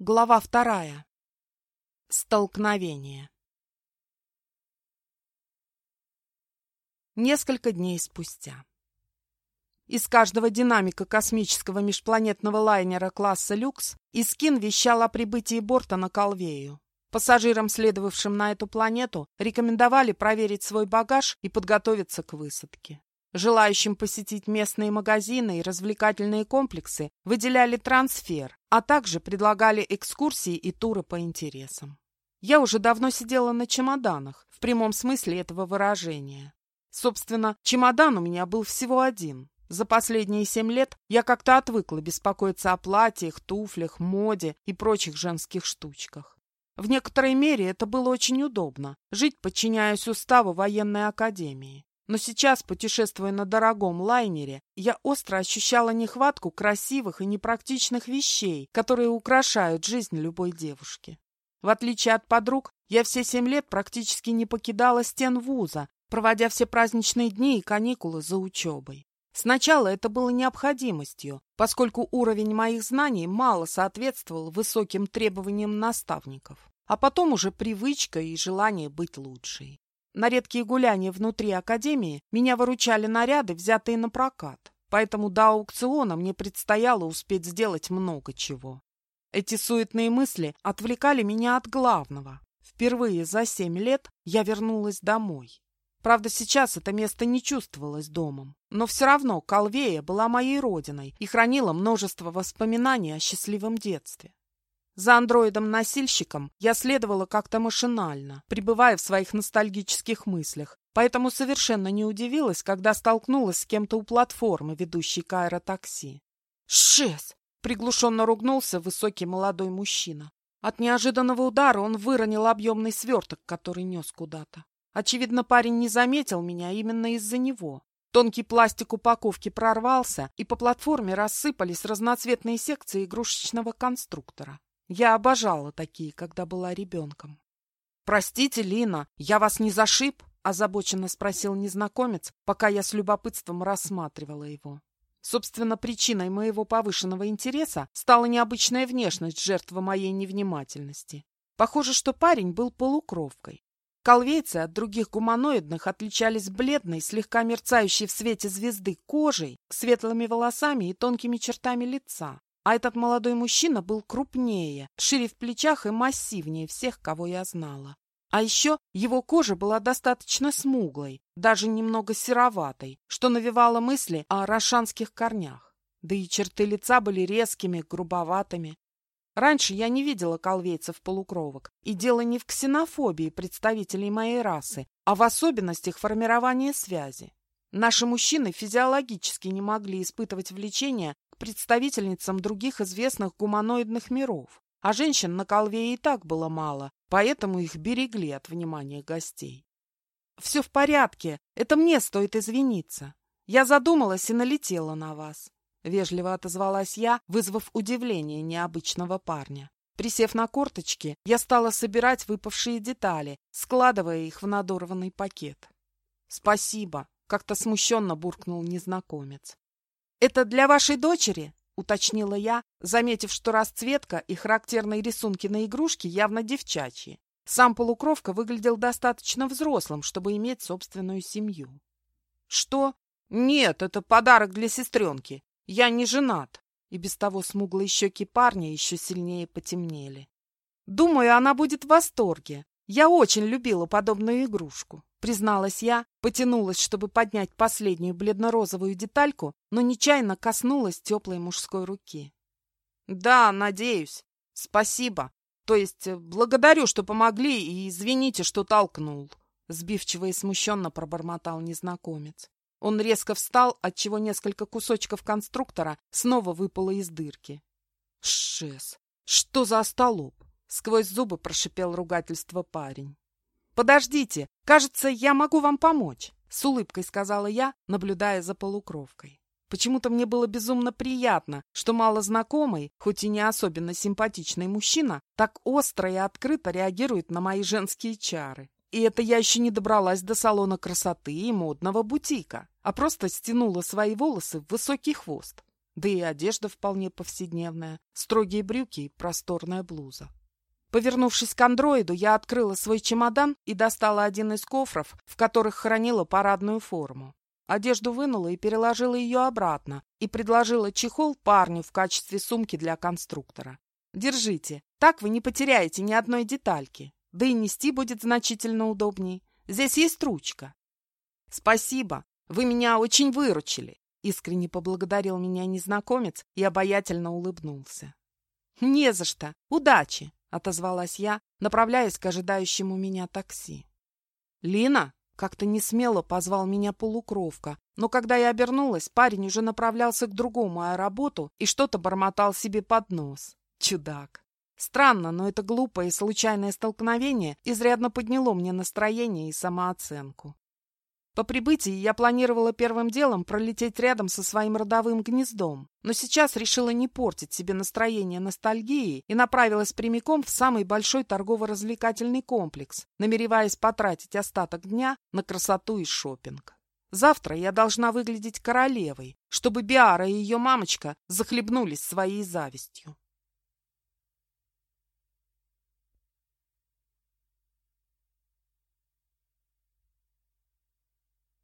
Глава вторая. Столкновение. Несколько дней спустя. Из каждого динамика космического межпланетного лайнера класса «Люкс» Искин вещал о прибытии борта на Колвею. Пассажирам, следовавшим на эту планету, рекомендовали проверить свой багаж и подготовиться к высадке. Желающим посетить местные магазины и развлекательные комплексы выделяли трансфер, а также предлагали экскурсии и туры по интересам. Я уже давно сидела на чемоданах, в прямом смысле этого выражения. Собственно, чемодан у меня был всего один. За последние семь лет я как-то отвыкла беспокоиться о платьях, туфлях, моде и прочих женских штучках. В некоторой мере это было очень удобно – жить, подчиняясь уставу военной академии. Но сейчас, путешествуя на дорогом лайнере, я остро ощущала нехватку красивых и непрактичных вещей, которые украшают жизнь любой девушки. В отличие от подруг, я все семь лет практически не покидала стен вуза, проводя все праздничные дни и каникулы за учебой. Сначала это было необходимостью, поскольку уровень моих знаний мало соответствовал высоким требованиям наставников, а потом уже привычка и желание быть лучшей. На редкие гуляния внутри академии меня выручали наряды, взятые на прокат, поэтому до аукциона мне предстояло успеть сделать много чего. Эти суетные мысли отвлекали меня от главного. Впервые за семь лет я вернулась домой. Правда, сейчас это место не чувствовалось домом, но все равно Калвея была моей родиной и хранила множество воспоминаний о счастливом детстве. За андроидом-носильщиком я следовала как-то машинально, пребывая в своих ностальгических мыслях, поэтому совершенно не удивилась, когда столкнулась с кем-то у платформы, ведущей к аэротакси. «Шес!» — приглушенно ругнулся высокий молодой мужчина. От неожиданного удара он выронил объемный сверток, который нес куда-то. Очевидно, парень не заметил меня именно из-за него. Тонкий пластик упаковки прорвался, и по платформе рассыпались разноцветные секции игрушечного конструктора. Я обожала такие, когда была ребенком. «Простите, Лина, я вас не зашиб?» — озабоченно спросил незнакомец, пока я с любопытством рассматривала его. Собственно, причиной моего повышенного интереса стала необычная внешность жертвы моей невнимательности. Похоже, что парень был полукровкой. Колвейцы от других гуманоидных отличались бледной, слегка мерцающей в свете звезды кожей, светлыми волосами и тонкими чертами лица. А этот молодой мужчина был крупнее, шире в плечах и массивнее всех, кого я знала. А еще его кожа была достаточно смуглой, даже немного сероватой, что навевало мысли о рошанских корнях. Да и черты лица были резкими, грубоватыми. Раньше я не видела колвейцев-полукровок, и дело не в ксенофобии представителей моей расы, а в особенностях формирования связи. Наши мужчины физиологически не могли испытывать влечение представительницам других известных гуманоидных миров, а женщин на Колве и так было мало, поэтому их берегли от внимания гостей. «Все в порядке, это мне стоит извиниться. Я задумалась и налетела на вас», — вежливо отозвалась я, вызвав удивление необычного парня. Присев на корточки, я стала собирать выпавшие детали, складывая их в надорванный пакет. «Спасибо», — как-то смущенно буркнул незнакомец. «Это для вашей дочери?» — уточнила я, заметив, что расцветка и характерные рисунки на игрушке явно девчачьи. Сам полукровка выглядел достаточно взрослым, чтобы иметь собственную семью. «Что? Нет, это подарок для сестренки. Я не женат». И без того смуглые щеки парня еще сильнее потемнели. «Думаю, она будет в восторге. Я очень любила подобную игрушку. Призналась я, потянулась, чтобы поднять последнюю бледно-розовую детальку, но нечаянно коснулась теплой мужской руки. «Да, надеюсь. Спасибо. То есть э, благодарю, что помогли, и извините, что толкнул». Сбивчиво и смущенно пробормотал незнакомец. Он резко встал, отчего несколько кусочков конструктора снова выпало из дырки. «Шес! Что за остолоп?» — сквозь зубы прошипел ругательство парень. «Подождите, кажется, я могу вам помочь», — с улыбкой сказала я, наблюдая за полукровкой. Почему-то мне было безумно приятно, что малознакомый, хоть и не особенно симпатичный мужчина, так остро и открыто реагирует на мои женские чары. И это я еще не добралась до салона красоты и модного бутика, а просто стянула свои волосы в высокий хвост. Да и одежда вполне повседневная, строгие брюки и просторная блуза. Повернувшись к андроиду, я открыла свой чемодан и достала один из кофров, в которых хранила парадную форму. Одежду вынула и переложила ее обратно, и предложила чехол парню в качестве сумки для конструктора. «Держите, так вы не потеряете ни одной детальки, да и нести будет значительно удобней. Здесь есть ручка». «Спасибо, вы меня очень выручили», — искренне поблагодарил меня незнакомец и обаятельно улыбнулся. «Не за что, удачи!» — отозвалась я, направляясь к ожидающему меня такси. «Лина?» — как-то несмело позвал меня полукровка, но когда я обернулась, парень уже направлялся к другому аэроботу и что-то бормотал себе под нос. Чудак. Странно, но это глупое и случайное столкновение изрядно подняло мне настроение и самооценку. По прибытии я планировала первым делом пролететь рядом со своим родовым гнездом, но сейчас решила не портить себе настроение ностальгией и направилась прямиком в самый большой торгово-развлекательный комплекс, намереваясь потратить остаток дня на красоту и шопинг. Завтра я должна выглядеть королевой, чтобы Биара и ее мамочка захлебнулись своей завистью.